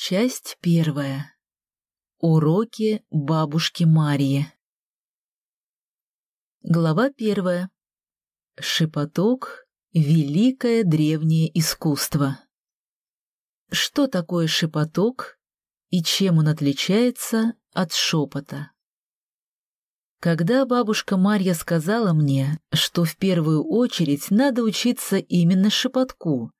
Часть первая. Уроки бабушки Марьи. Глава первая. Шепоток — великое древнее искусство. Что такое шепоток и чем он отличается от шепота? Когда бабушка Марья сказала мне, что в первую очередь надо учиться именно шепотку,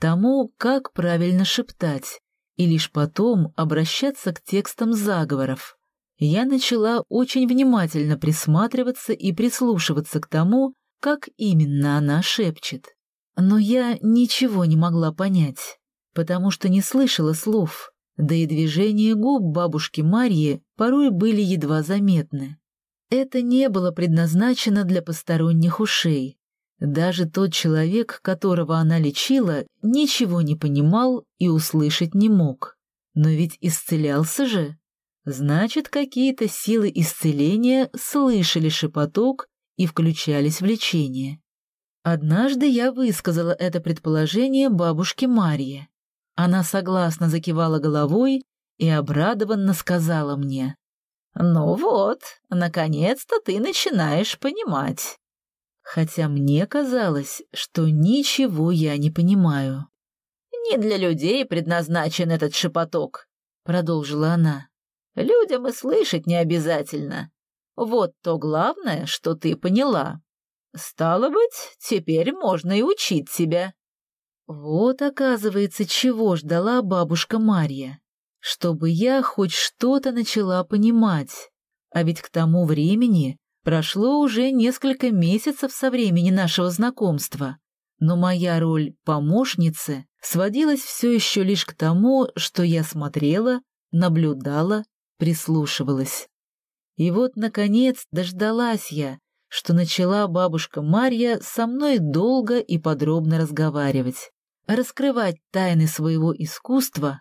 тому, как правильно шептать, и лишь потом обращаться к текстам заговоров, я начала очень внимательно присматриваться и прислушиваться к тому, как именно она шепчет. Но я ничего не могла понять, потому что не слышала слов, да и движения губ бабушки Марьи порой были едва заметны. Это не было предназначено для посторонних ушей. Даже тот человек, которого она лечила, ничего не понимал и услышать не мог. Но ведь исцелялся же. Значит, какие-то силы исцеления слышали шепоток и включались в лечение. Однажды я высказала это предположение бабушке Марье. Она согласно закивала головой и обрадованно сказала мне. «Ну вот, наконец-то ты начинаешь понимать». Хотя мне казалось, что ничего я не понимаю. «Не для людей предназначен этот шепоток», — продолжила она. «Людям и слышать не обязательно. Вот то главное, что ты поняла. Стало быть, теперь можно и учить себя». Вот, оказывается, чего ждала бабушка Марья чтобы я хоть что-то начала понимать. А ведь к тому времени прошло уже несколько месяцев со времени нашего знакомства. Но моя роль помощницы сводилась все еще лишь к тому, что я смотрела, наблюдала, прислушивалась. И вот, наконец, дождалась я, что начала бабушка Марья со мной долго и подробно разговаривать, раскрывать тайны своего искусства,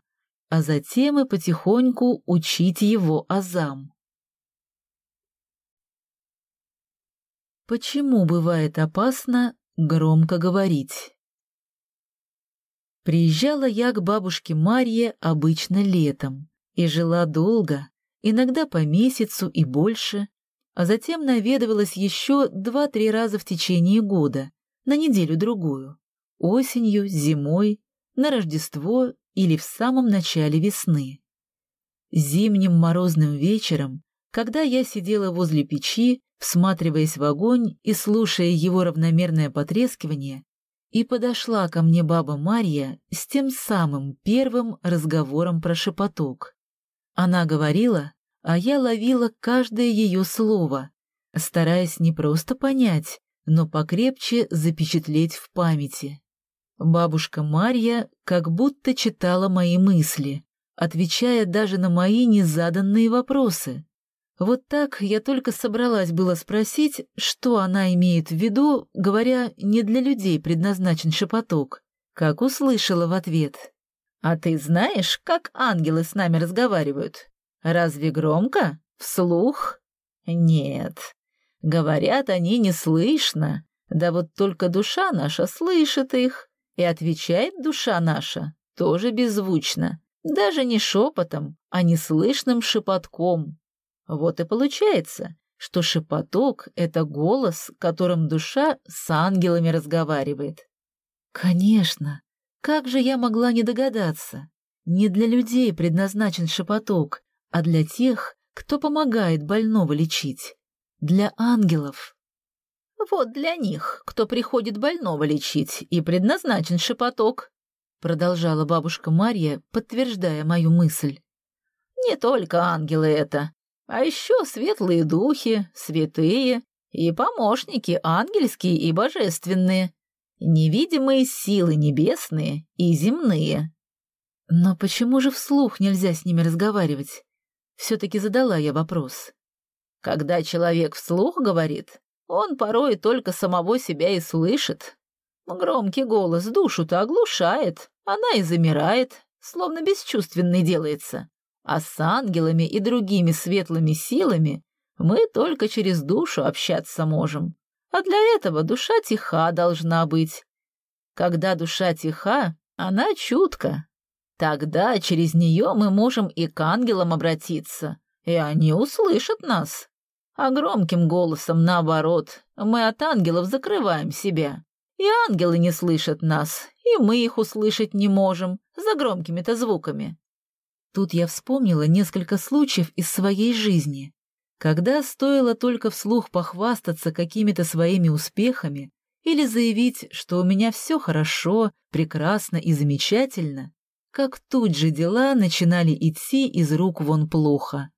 а затем и потихоньку учить его азам. Почему бывает опасно громко говорить? Приезжала я к бабушке Марье обычно летом и жила долго, иногда по месяцу и больше, а затем наведывалась еще два-три раза в течение года, на неделю-другую, осенью, зимой, на Рождество или в самом начале весны. Зимним морозным вечером, когда я сидела возле печи, всматриваясь в огонь и слушая его равномерное потрескивание, и подошла ко мне баба Марья с тем самым первым разговором про шепоток. Она говорила, а я ловила каждое ее слово, стараясь не просто понять, но покрепче запечатлеть в памяти. Бабушка Марья как будто читала мои мысли, отвечая даже на мои незаданные вопросы. Вот так я только собралась было спросить, что она имеет в виду, говоря, не для людей предназначен шепоток, как услышала в ответ. «А ты знаешь, как ангелы с нами разговаривают? Разве громко? Вслух? Нет. Говорят они не слышно, да вот только душа наша слышит их. И отвечает душа наша тоже беззвучно, даже не шепотом, а неслышным шепотком. Вот и получается, что шепоток — это голос, которым душа с ангелами разговаривает. Конечно, как же я могла не догадаться? Не для людей предназначен шепоток, а для тех, кто помогает больного лечить. Для ангелов. Вот для них, кто приходит больного лечить, и предназначен шепоток», — продолжала бабушка Марья, подтверждая мою мысль. «Не только ангелы это, а еще светлые духи, святые и помощники ангельские и божественные, невидимые силы небесные и земные». «Но почему же вслух нельзя с ними разговаривать?» Все-таки задала я вопрос. «Когда человек вслух говорит, он порой только самого себя и слышит. Громкий голос душу-то оглушает, она и замирает, словно бесчувственной делается. А с ангелами и другими светлыми силами мы только через душу общаться можем. А для этого душа тиха должна быть. Когда душа тиха, она чутка. Тогда через нее мы можем и к ангелам обратиться, и они услышат нас. А громким голосом, наоборот, мы от ангелов закрываем себя. И ангелы не слышат нас, и мы их услышать не можем за громкими-то звуками. Тут я вспомнила несколько случаев из своей жизни, когда стоило только вслух похвастаться какими-то своими успехами или заявить, что у меня все хорошо, прекрасно и замечательно, как тут же дела начинали идти из рук вон плохо.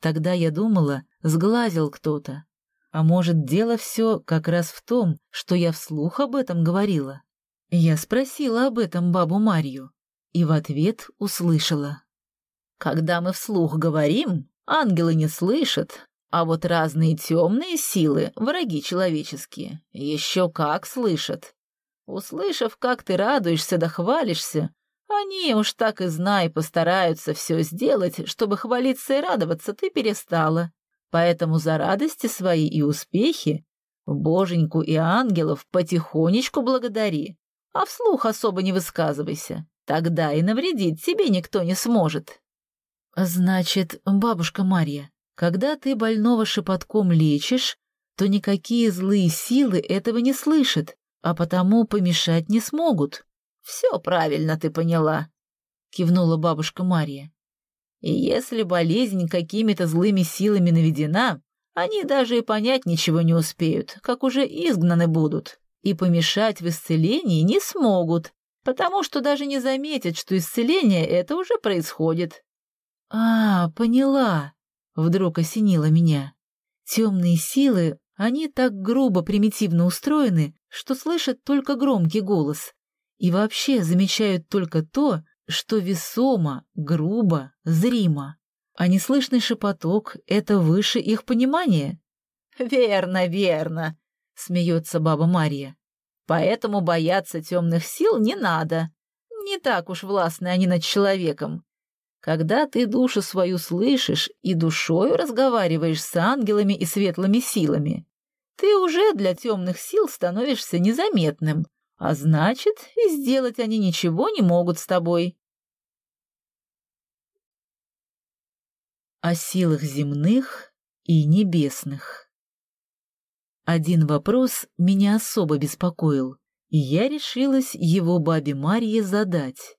Тогда я думала, сглазил кто-то. А может, дело все как раз в том, что я вслух об этом говорила. Я спросила об этом бабу Марью и в ответ услышала. Когда мы вслух говорим, ангелы не слышат, а вот разные темные силы, враги человеческие, еще как слышат. Услышав, как ты радуешься да хвалишься, они уж так и знай постараются все сделать, чтобы хвалиться и радоваться ты перестала. Поэтому за радости свои и успехи боженьку и ангелов потихонечку благодари, а вслух особо не высказывайся. Тогда и навредить тебе никто не сможет. Значит, бабушка Марья, когда ты больного шепотком лечишь, то никакие злые силы этого не слышат, а потому помешать не смогут. Все правильно ты поняла, кивнула бабушка Марья. И если болезнь какими-то злыми силами наведена, они даже и понять ничего не успеют, как уже изгнаны будут, и помешать в исцелении не смогут, потому что даже не заметят, что исцеление это уже происходит. А, поняла. Вдруг осенило меня. Темные силы, они так грубо примитивно устроены, что слышат только громкий голос и вообще замечают только то, что весомо, грубо, зримо. А неслышный шепоток — это выше их понимания. «Верно, верно», — смеется баба Мария. «Поэтому бояться темных сил не надо. Не так уж властны они над человеком. Когда ты душу свою слышишь и душою разговариваешь с ангелами и светлыми силами, ты уже для темных сил становишься незаметным, а значит, и сделать они ничего не могут с тобой. О силах земных и небесных. Один вопрос меня особо беспокоил, и я решилась его бабе Марье задать.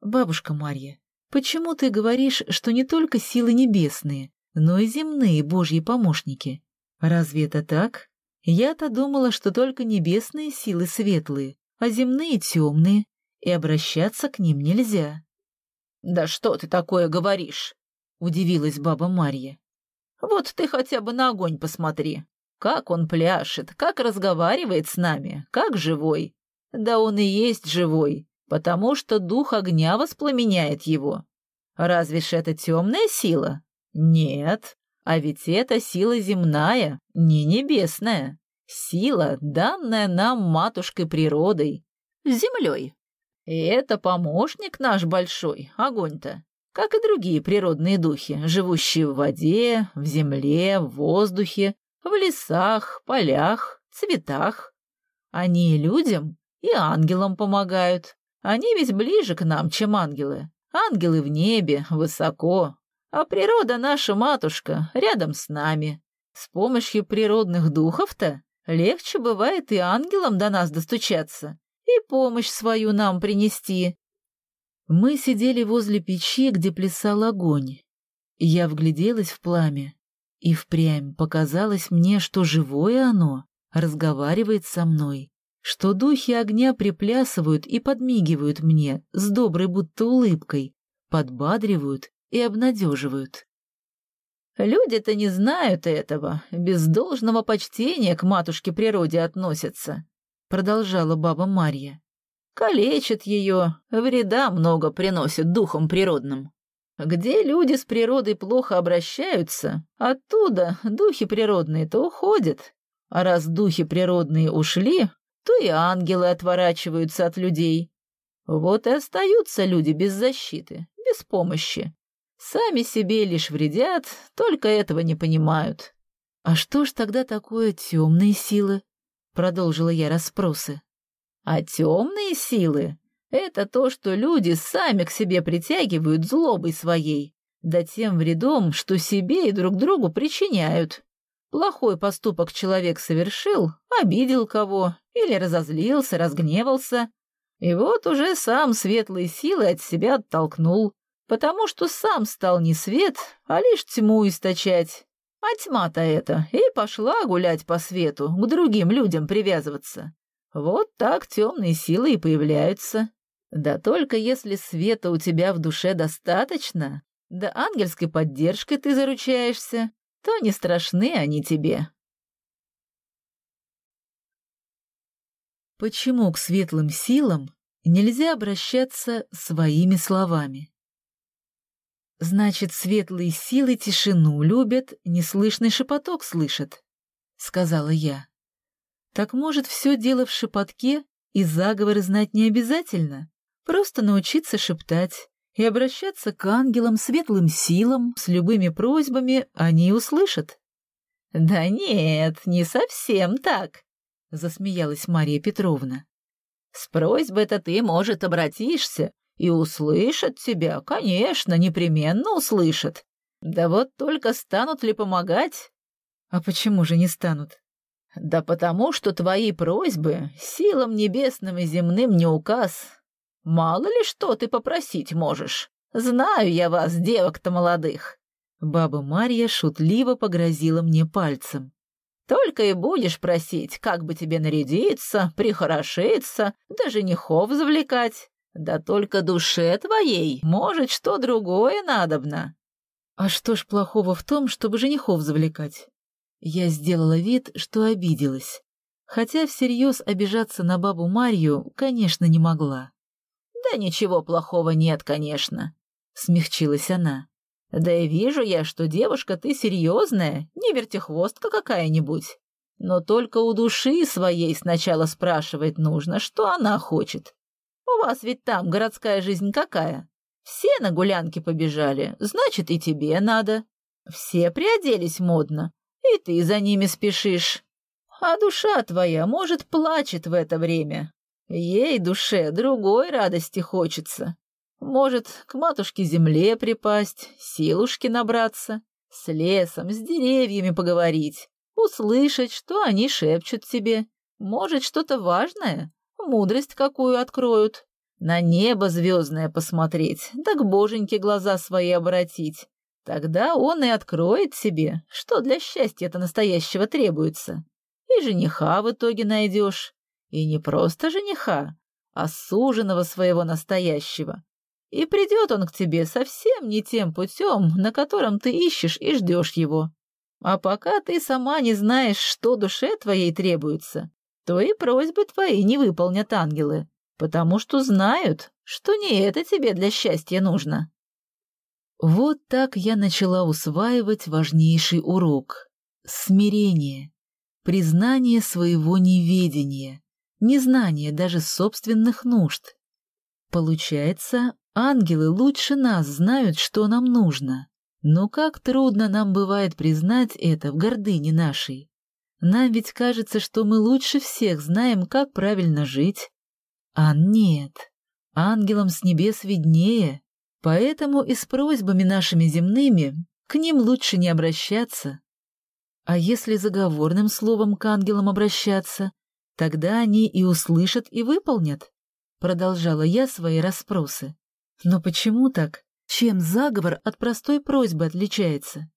«Бабушка Марья, Почему ты говоришь, что не только силы небесные, но и земные божьи помощники? Разве это так? Я-то думала, что только небесные силы светлые, а земные темные, и обращаться к ним нельзя. «Да что ты такое говоришь?» — удивилась баба Марья. «Вот ты хотя бы на огонь посмотри. Как он пляшет, как разговаривает с нами, как живой. Да он и есть живой, потому что дух огня воспламеняет его. Разве ж это темная сила? Нет, а ведь это сила земная, не небесная. Сила, данная нам матушкой природой, землей. И это помощник наш большой, огонь-то, как и другие природные духи, живущие в воде, в земле, в воздухе, в лесах, полях, цветах. Они людям и ангелам помогают, они ведь ближе к нам, чем ангелы. Ангелы в небе, высоко. А природа наша матушка рядом с нами. С помощью природных духов-то легче бывает и ангелам до нас достучаться, и помощь свою нам принести. Мы сидели возле печи, где плясал огонь. Я вгляделась в пламя, и впрямь показалось мне, что живое оно разговаривает со мной что духи огня приплясывают и подмигивают мне с доброй будто улыбкой, подбадривают и обнадеживают. «Люди-то не знают этого, без должного почтения к матушке природе относятся», — продолжала баба Марья. «Калечат ее, вреда много приносят духам природным. Где люди с природой плохо обращаются, оттуда духи природные-то уходят. А раз духи природные ушли, то и ангелы отворачиваются от людей. Вот и остаются люди без защиты, без помощи. Сами себе лишь вредят, только этого не понимают. «А что ж тогда такое темные силы?» — продолжила я расспросы. «А темные силы — Это то, что люди сами к себе притягивают злобой своей, да тем вредом, что себе и друг другу причиняют. Плохой поступок человек совершил, обидел кого, или разозлился, разгневался, и вот уже сам светлые силы от себя оттолкнул, потому что сам стал не свет, а лишь тьму источать. А тьма-то эта и пошла гулять по свету, к другим людям привязываться. Вот так темные силы и появляются. Да только если света у тебя в душе достаточно, да ангельской поддержкой ты заручаешься, то не страшны они тебе. Почему к светлым силам нельзя обращаться своими словами? Значит, светлые силы тишину любят, неслышный шепоток слышат, — сказала я. Так может, все дело в шепотке, и заговоры знать не обязательно? Просто научиться шептать и обращаться к ангелам, светлым силам, с любыми просьбами они услышат. «Да нет, не совсем так», — засмеялась Мария Петровна. «С просьбой-то ты, может, обратишься, и услышат тебя, конечно, непременно услышат. Да вот только станут ли помогать? А почему же не станут? Да потому что твои просьбы силам небесным и земным не указ. Мало ли что ты попросить можешь. Знаю я вас, девок-то молодых. Баба Марья шутливо погрозила мне пальцем. Только и будешь просить, как бы тебе нарядиться, прихорошиться, да женихов завлекать. Да только душе твоей, может, что другое надобно. А что ж плохого в том, чтобы женихов завлекать? Я сделала вид, что обиделась, хотя всерьез обижаться на бабу Марью, конечно, не могла. «Да ничего плохого нет, конечно», — смягчилась она. «Да и вижу я, что девушка ты серьезная, не вертихвостка какая-нибудь. Но только у души своей сначала спрашивать нужно, что она хочет. У вас ведь там городская жизнь какая? Все на гулянки побежали, значит, и тебе надо. Все приоделись модно, и ты за ними спешишь. А душа твоя, может, плачет в это время. Ей, душе, другой радости хочется. Может, к матушке-земле припасть, силушки набраться, с лесом, с деревьями поговорить, услышать, что они шепчут тебе. Может, что-то важное, мудрость какую откроют. На небо звездное посмотреть, да к боженьке глаза свои обратить. Тогда он и откроет себе, что для счастья-то настоящего требуется. И жениха в итоге найдешь. И не просто жениха, а суженого своего настоящего. И придет он к тебе совсем не тем путем, на котором ты ищешь и ждешь его. А пока ты сама не знаешь, что душе твоей требуется, то и просьбы твои не выполнят ангелы, потому что знают, что не это тебе для счастья нужно. Вот так я начала усваивать важнейший урок — смирение, признание своего неведения, незнание даже собственных нужд. Получается, ангелы лучше нас знают, что нам нужно, но как трудно нам бывает признать это в гордыне нашей. Нам ведь кажется, что мы лучше всех знаем, как правильно жить. А нет, ангелам с небес виднее, поэтому и с просьбами нашими земными к ним лучше не обращаться. А если заговорным словом к ангелам обращаться, тогда они и услышат, и выполнят. Продолжала я свои расспросы. Но почему так? Чем заговор от простой просьбы отличается?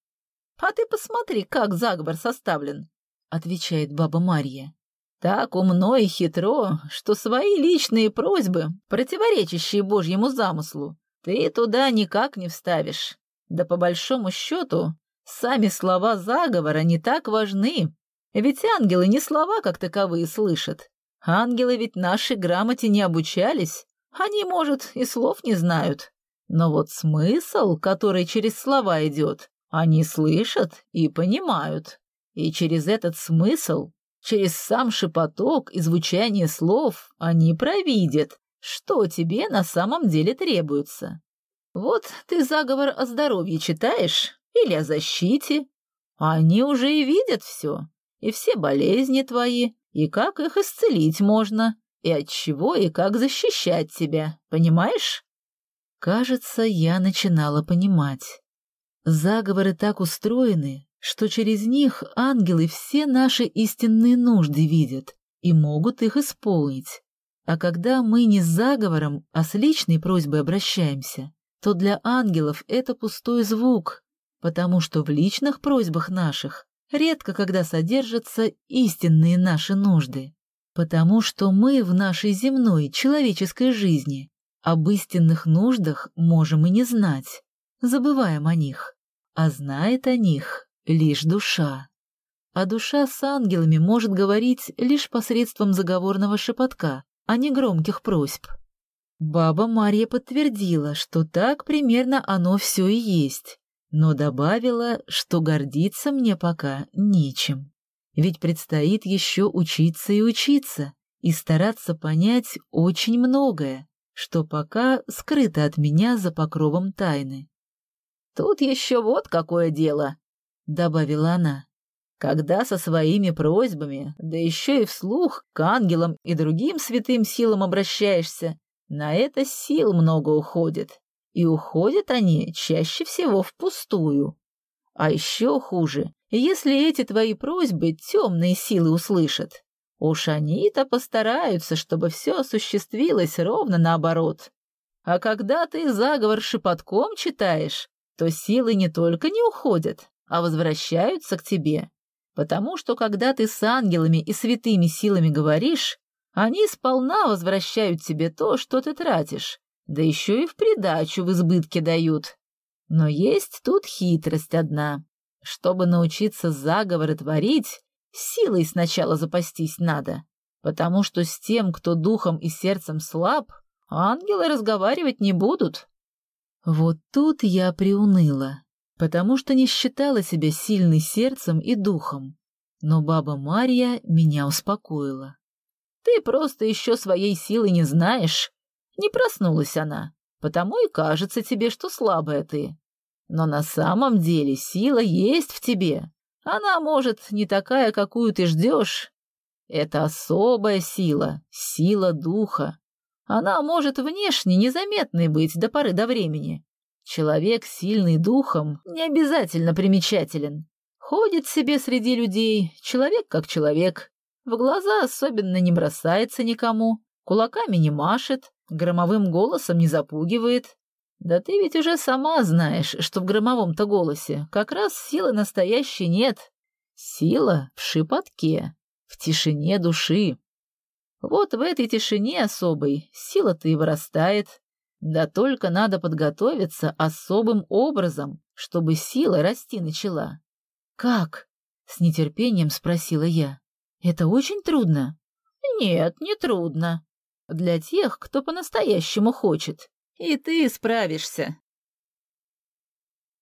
А ты посмотри, как заговор составлен. — отвечает баба Марья. «Так умно и хитро, что свои личные просьбы, противоречащие Божьему замыслу, ты туда никак не вставишь. Да по большому счету, сами слова заговора не так важны, ведь ангелы не слова как таковые слышат. Ангелы ведь нашей грамоте не обучались, они, может, и слов не знают. Но вот смысл, который через слова идет, они слышат и понимают. И через этот смысл, через сам шепоток и звучание слов они провидят, что тебе на самом деле требуется. Вот ты заговор о здоровье читаешь или о защите, они уже и видят все, и все болезни твои, и как их исцелить можно, и от чего и как защищать тебя, понимаешь? Кажется, я начинала понимать. Заговоры так устроены, что через них ангелы все наши истинные нужды видят и могут их исполнить. А когда мы не с заговором, а с личной просьбой обращаемся, то для ангелов это пустой звук, потому что в личных просьбах наших редко когда содержатся истинные наши нужды, потому что мы в нашей земной человеческой жизни об истинных нуждах можем и не знать, забываем о них, а знает о них лишь душа. А душа с ангелами может говорить лишь посредством заговорного шепотка, а не громких просьб. Баба Марья подтвердила, что так примерно оно все и есть, но добавила, что гордиться мне пока нечем. Ведь предстоит еще учиться и учиться, и стараться понять очень многое, что пока скрыто от меня за покровом тайны. «Тут еще вот какое дело», — добавила она. «Когда со своими просьбами, да еще и вслух, к ангелам и другим святым силам обращаешься, на это сил много уходит и уходят они чаще всего впустую. А еще хуже, если эти твои просьбы темные силы услышат. Уж они-то постараются, чтобы все осуществилось ровно наоборот. А когда ты заговор шепотком читаешь, то силы не только не уходят, а возвращаются к тебе. Потому что когда ты с ангелами и святыми силами говоришь, они сполна возвращают тебе то, что ты тратишь, да еще и в придачу в избытке дают. Но есть тут хитрость одна. Чтобы научиться заговоры творить, силой сначала запастись надо, потому что с тем, кто духом и сердцем слаб, ангелы разговаривать не будут. Вот тут я приуныла, потому что не считала себя сильной сердцем и духом. Но баба Марья меня успокоила. «Ты просто еще своей силы не знаешь, не проснулась она, потому и кажется тебе, что слабая ты. Но на самом деле сила есть в тебе. Она, может, не такая, какую ты ждешь. Это особая сила, сила духа. Она может внешне незаметной быть до поры до времени. Человек, сильный духом, не обязательно примечателен. Ходит себе среди людей, человек как человек. В глаза особенно не бросается никому, кулаками не машет, Громовым голосом не запугивает. Да ты ведь уже сама знаешь, что в громовом-то голосе как раз силы настоящей нет. Сила в шепотке, в тишине души. Вот в этой тишине особой сила-то и вырастает. Да только надо подготовиться особым образом, чтобы сила расти начала. «Как?» — с нетерпением спросила я. «Это очень трудно?» «Нет, не трудно. Для тех, кто по-настоящему хочет. И ты справишься.